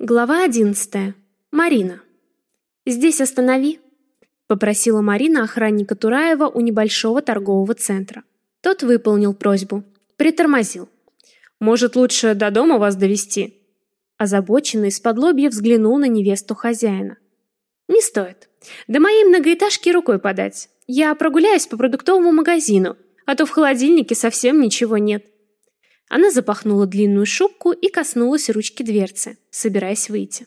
Глава одиннадцатая. Марина. «Здесь останови», — попросила Марина охранника Тураева у небольшого торгового центра. Тот выполнил просьбу. Притормозил. «Может, лучше до дома вас довести? Озабоченный из-под лобья взглянул на невесту хозяина. «Не стоит. До моей многоэтажки рукой подать. Я прогуляюсь по продуктовому магазину, а то в холодильнике совсем ничего нет». Она запахнула длинную шубку и коснулась ручки дверцы, собираясь выйти.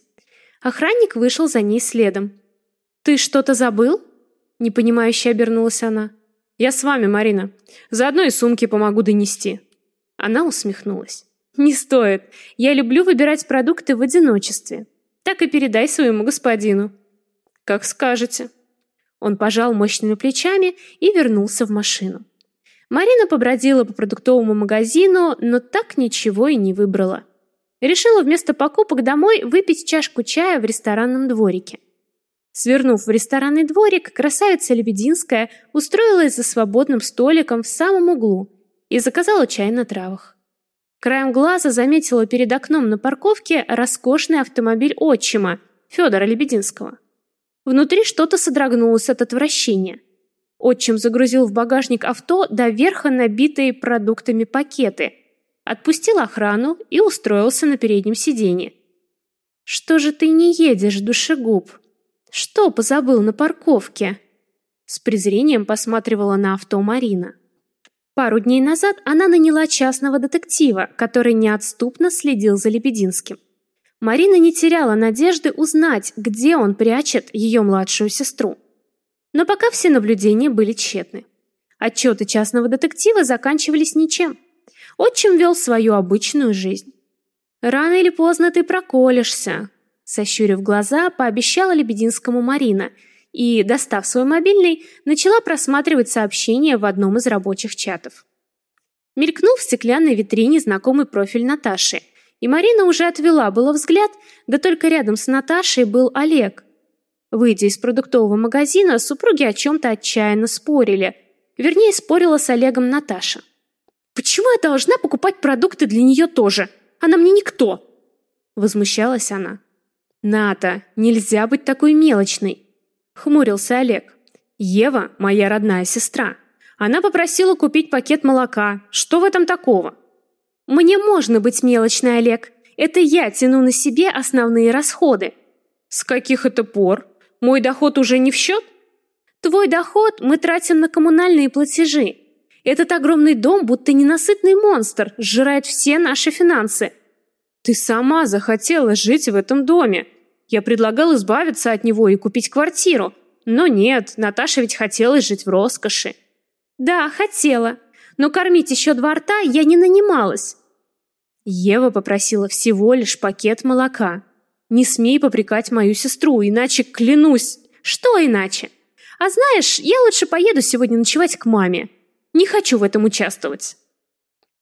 Охранник вышел за ней следом. «Ты что-то забыл?» Непонимающе обернулась она. «Я с вами, Марина. Заодно и сумки помогу донести». Она усмехнулась. «Не стоит. Я люблю выбирать продукты в одиночестве. Так и передай своему господину». «Как скажете». Он пожал мощными плечами и вернулся в машину. Марина побродила по продуктовому магазину, но так ничего и не выбрала. Решила вместо покупок домой выпить чашку чая в ресторанном дворике. Свернув в ресторанный дворик, красавица Лебединская устроилась за свободным столиком в самом углу и заказала чай на травах. Краем глаза заметила перед окном на парковке роскошный автомобиль отчима Федора Лебединского. Внутри что-то содрогнулось от отвращения – Отчим загрузил в багажник авто до верха набитые продуктами пакеты, отпустил охрану и устроился на переднем сиденье. «Что же ты не едешь, душегуб? Что позабыл на парковке?» С презрением посматривала на авто Марина. Пару дней назад она наняла частного детектива, который неотступно следил за Лебединским. Марина не теряла надежды узнать, где он прячет ее младшую сестру. Но пока все наблюдения были тщетны. Отчеты частного детектива заканчивались ничем. Отчим вел свою обычную жизнь. «Рано или поздно ты проколешься», — сощурив глаза, пообещала Лебединскому Марина и, достав свой мобильный, начала просматривать сообщения в одном из рабочих чатов. Мелькнул в стеклянной витрине знакомый профиль Наташи, и Марина уже отвела было взгляд, да только рядом с Наташей был Олег — Выйдя из продуктового магазина, супруги о чем-то отчаянно спорили. Вернее, спорила с Олегом Наташа. «Почему я должна покупать продукты для нее тоже? Она мне никто!» Возмущалась она. «Ната, нельзя быть такой мелочной!» Хмурился Олег. «Ева – моя родная сестра. Она попросила купить пакет молока. Что в этом такого?» «Мне можно быть мелочной, Олег. Это я тяну на себе основные расходы». «С каких это пор?» Мой доход уже не в счет? Твой доход мы тратим на коммунальные платежи. Этот огромный дом, будто ненасытный монстр, сжирает все наши финансы. Ты сама захотела жить в этом доме. Я предлагал избавиться от него и купить квартиру. Но нет, Наташа ведь хотела жить в роскоши. Да, хотела. Но кормить еще два рта я не нанималась. Ева попросила всего лишь пакет молока. Не смей попрекать мою сестру, иначе клянусь. Что иначе? А знаешь, я лучше поеду сегодня ночевать к маме. Не хочу в этом участвовать.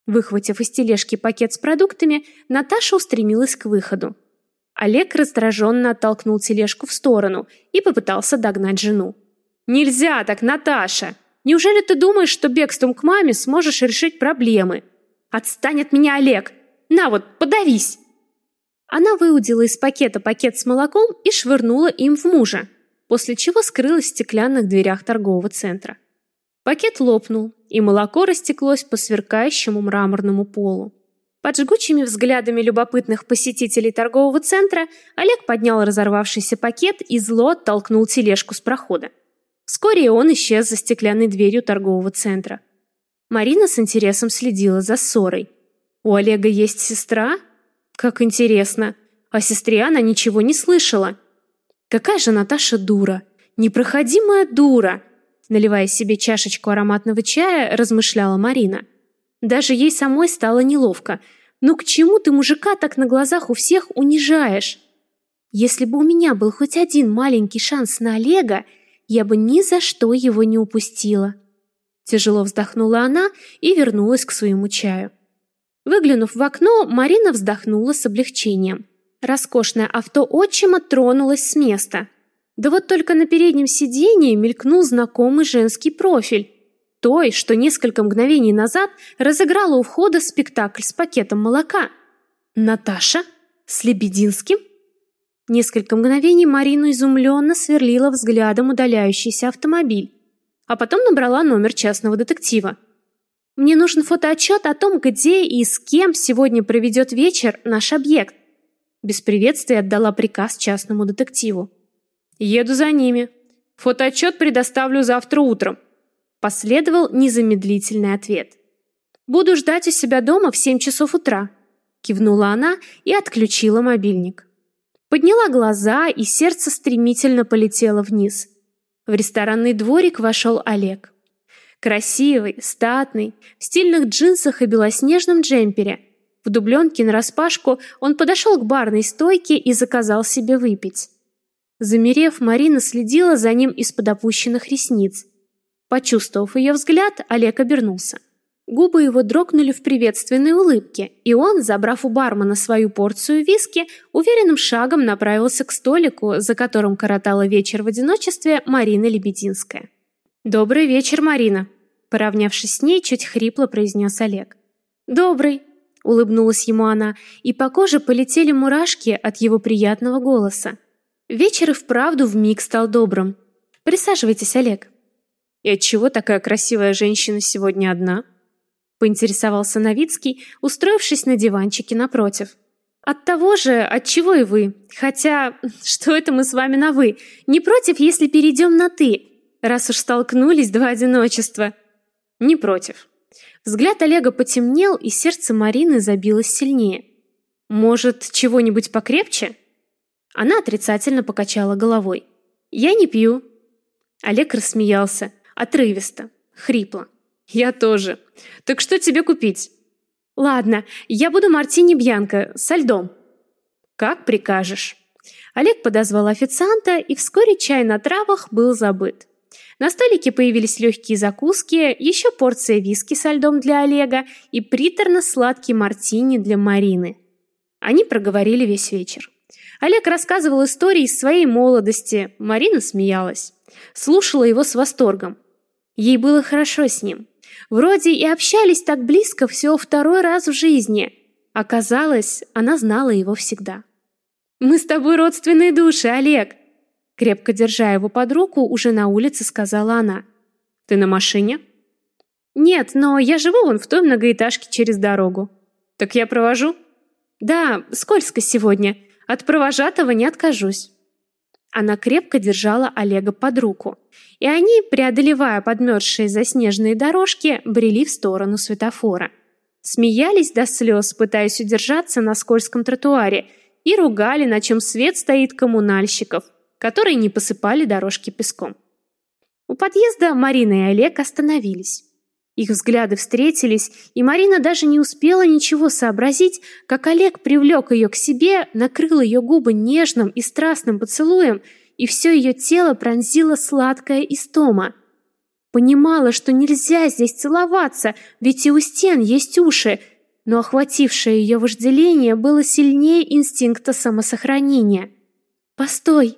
Выхватив из тележки пакет с продуктами, Наташа устремилась к выходу. Олег раздраженно оттолкнул тележку в сторону и попытался догнать жену. «Нельзя так, Наташа! Неужели ты думаешь, что бегством к маме сможешь решить проблемы? Отстань от меня, Олег! На вот, подавись!» Она выудила из пакета пакет с молоком и швырнула им в мужа, после чего скрылась в стеклянных дверях торгового центра. Пакет лопнул, и молоко растеклось по сверкающему мраморному полу. Под жгучими взглядами любопытных посетителей торгового центра Олег поднял разорвавшийся пакет и зло оттолкнул тележку с прохода. Вскоре он исчез за стеклянной дверью торгового центра. Марина с интересом следила за ссорой. «У Олега есть сестра?» Как интересно. О сестре она ничего не слышала. Какая же Наташа дура. Непроходимая дура. Наливая себе чашечку ароматного чая, размышляла Марина. Даже ей самой стало неловко. Ну к чему ты мужика так на глазах у всех унижаешь? Если бы у меня был хоть один маленький шанс на Олега, я бы ни за что его не упустила. Тяжело вздохнула она и вернулась к своему чаю. Выглянув в окно, Марина вздохнула с облегчением. Роскошное авто отчима тронулось с места. Да вот только на переднем сидении мелькнул знакомый женский профиль. Той, что несколько мгновений назад разыграла у входа спектакль с пакетом молока. Наташа? С Лебединским? Несколько мгновений Марину изумленно сверлила взглядом удаляющийся автомобиль, а потом набрала номер частного детектива. Мне нужен фотоотчет о том, где и с кем сегодня проведет вечер наш объект. Без приветствия отдала приказ частному детективу. Еду за ними. Фотоотчет предоставлю завтра утром. Последовал незамедлительный ответ. Буду ждать у себя дома в 7 часов утра, кивнула она и отключила мобильник. Подняла глаза, и сердце стремительно полетело вниз. В ресторанный дворик вошел Олег. Красивый, статный, в стильных джинсах и белоснежном джемпере. В дубленке нараспашку он подошел к барной стойке и заказал себе выпить. Замерев, Марина следила за ним из-под опущенных ресниц. Почувствовав ее взгляд, Олег обернулся. Губы его дрогнули в приветственной улыбке, и он, забрав у бармена свою порцию виски, уверенным шагом направился к столику, за которым коротала вечер в одиночестве Марина Лебединская. «Добрый вечер, Марина!» Поравнявшись с ней, чуть хрипло произнес Олег. «Добрый!» — улыбнулась ему она, и по коже полетели мурашки от его приятного голоса. Вечер и вправду вмиг стал добрым. «Присаживайтесь, Олег». «И отчего такая красивая женщина сегодня одна?» Поинтересовался Новицкий, устроившись на диванчике напротив. «От того же, от чего и вы. Хотя, что это мы с вами на «вы»? Не против, если перейдем на «ты», раз уж столкнулись два одиночества?» «Не против». Взгляд Олега потемнел, и сердце Марины забилось сильнее. «Может, чего-нибудь покрепче?» Она отрицательно покачала головой. «Я не пью». Олег рассмеялся, отрывисто, хрипло. «Я тоже. Так что тебе купить?» «Ладно, я буду мартини Бьянко со льдом». «Как прикажешь». Олег подозвал официанта, и вскоре чай на травах был забыт. На столике появились легкие закуски, еще порция виски со льдом для Олега и приторно-сладкий мартини для Марины. Они проговорили весь вечер. Олег рассказывал истории из своей молодости, Марина смеялась. Слушала его с восторгом. Ей было хорошо с ним. Вроде и общались так близко всего второй раз в жизни. Оказалось, она знала его всегда. «Мы с тобой родственные души, Олег!» Крепко держа его под руку, уже на улице сказала она. «Ты на машине?» «Нет, но я живу вон в той многоэтажке через дорогу». «Так я провожу?» «Да, скользко сегодня. От провожатого не откажусь. Она крепко держала Олега под руку, и они, преодолевая подмерзшие заснеженные дорожки, брели в сторону светофора. Смеялись до слез, пытаясь удержаться на скользком тротуаре, и ругали, на чем свет стоит коммунальщиков, которые не посыпали дорожки песком. У подъезда Марина и Олег остановились. Их взгляды встретились, и Марина даже не успела ничего сообразить, как Олег привлек ее к себе, накрыл ее губы нежным и страстным поцелуем, и все ее тело пронзила сладкая истома. Понимала, что нельзя здесь целоваться, ведь и у стен есть уши, но охватившее ее вожделение было сильнее инстинкта самосохранения. «Постой!»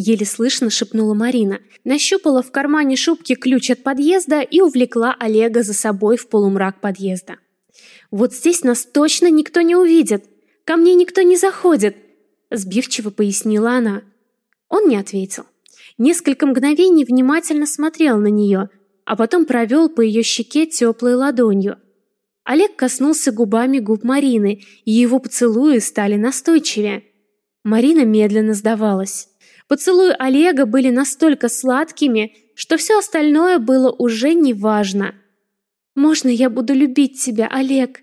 Еле слышно шепнула Марина, нащупала в кармане шубки ключ от подъезда и увлекла Олега за собой в полумрак подъезда. Вот здесь нас точно никто не увидит. Ко мне никто не заходит, сбивчиво пояснила она. Он не ответил. Несколько мгновений внимательно смотрел на нее, а потом провел по ее щеке теплой ладонью. Олег коснулся губами губ Марины, и его поцелуи стали настойчивее. Марина медленно сдавалась. Поцелуи Олега были настолько сладкими, что все остальное было уже неважно. «Можно я буду любить тебя, Олег?»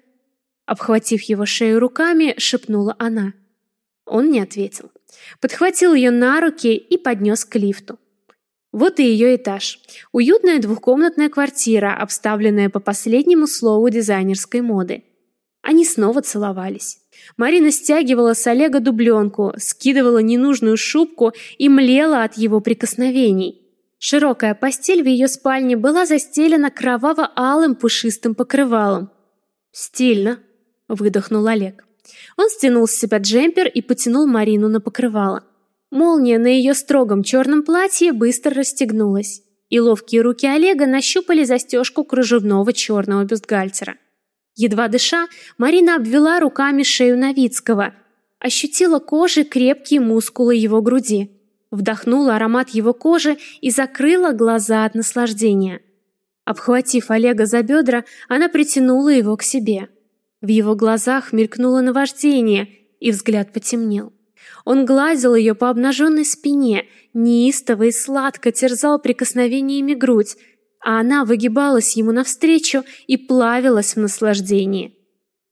Обхватив его шею руками, шепнула она. Он не ответил. Подхватил ее на руки и поднес к лифту. Вот и ее этаж. Уютная двухкомнатная квартира, обставленная по последнему слову дизайнерской моды. Они снова целовались. Марина стягивала с Олега дубленку, скидывала ненужную шубку и млела от его прикосновений. Широкая постель в ее спальне была застелена кроваво-алым пушистым покрывалом. «Стильно», — выдохнул Олег. Он стянул с себя джемпер и потянул Марину на покрывало. Молния на ее строгом черном платье быстро расстегнулась, и ловкие руки Олега нащупали застежку кружевного черного бюстгальтера. Едва дыша, Марина обвела руками шею Новицкого. ощутила кожей крепкие мускулы его груди, вдохнула аромат его кожи и закрыла глаза от наслаждения. Обхватив Олега за бедра, она притянула его к себе. В его глазах мелькнуло наваждение, и взгляд потемнел. Он гладил ее по обнаженной спине, неистово и сладко терзал прикосновениями грудь, а она выгибалась ему навстречу и плавилась в наслаждении.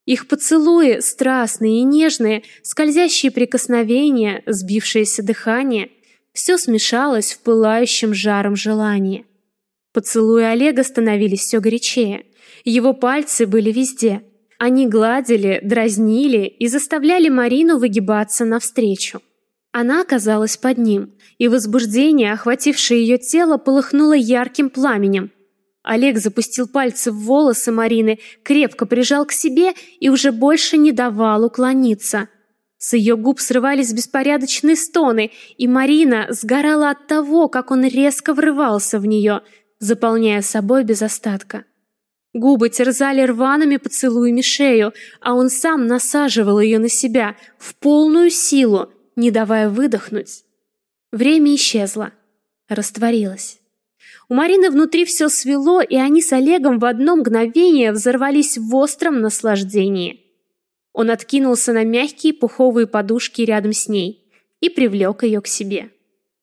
Их поцелуи, страстные и нежные, скользящие прикосновения, сбившееся дыхание — все смешалось в пылающем жаром желании. Поцелуи Олега становились все горячее. Его пальцы были везде. Они гладили, дразнили и заставляли Марину выгибаться навстречу. Она оказалась под ним, и возбуждение, охватившее ее тело, полыхнуло ярким пламенем. Олег запустил пальцы в волосы Марины, крепко прижал к себе и уже больше не давал уклониться. С ее губ срывались беспорядочные стоны, и Марина сгорала от того, как он резко врывался в нее, заполняя собой без остатка. Губы терзали рваными поцелуями шею, а он сам насаживал ее на себя в полную силу, не давая выдохнуть. Время исчезло, растворилось. У Марины внутри все свело, и они с Олегом в одно мгновение взорвались в остром наслаждении. Он откинулся на мягкие пуховые подушки рядом с ней и привлек ее к себе.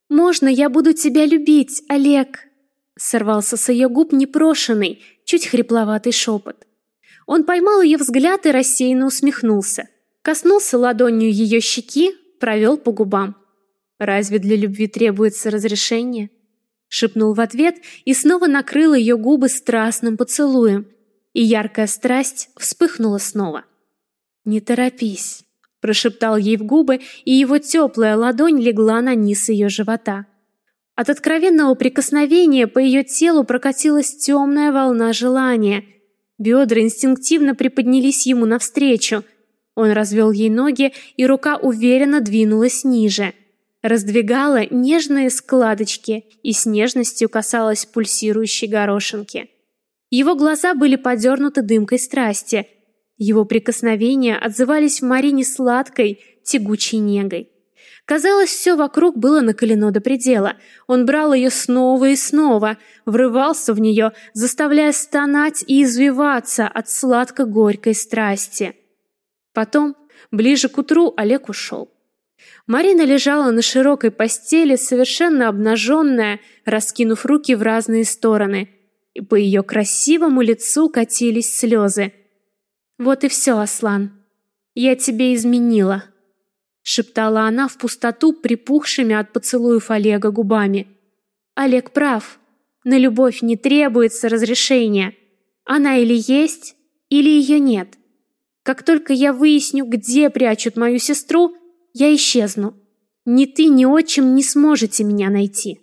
«Можно я буду тебя любить, Олег?» Сорвался с ее губ непрошенный, чуть хрипловатый шепот. Он поймал ее взгляд и рассеянно усмехнулся. Коснулся ладонью ее щеки, провел по губам. «Разве для любви требуется разрешение?» Шепнул в ответ и снова накрыл ее губы страстным поцелуем, и яркая страсть вспыхнула снова. «Не торопись», – прошептал ей в губы, и его теплая ладонь легла на низ ее живота. От откровенного прикосновения по ее телу прокатилась темная волна желания. Бедра инстинктивно приподнялись ему навстречу. Он развел ей ноги, и рука уверенно двинулась ниже. Раздвигала нежные складочки и с нежностью касалась пульсирующей горошинки. Его глаза были подернуты дымкой страсти – его прикосновения отзывались в Марине сладкой, тягучей негой. Казалось, все вокруг было накалено до предела. Он брал ее снова и снова, врывался в нее, заставляя стонать и извиваться от сладко-горькой страсти. Потом, ближе к утру, Олег ушел. Марина лежала на широкой постели, совершенно обнаженная, раскинув руки в разные стороны, и по ее красивому лицу катились слезы. Вот и все, Аслан. Я тебе изменила, шептала она в пустоту припухшими от поцелуев Олега губами. Олег прав. На любовь не требуется разрешения. Она или есть, или ее нет. Как только я выясню, где прячут мою сестру, я исчезну. Ни ты, ни отчим не сможете меня найти.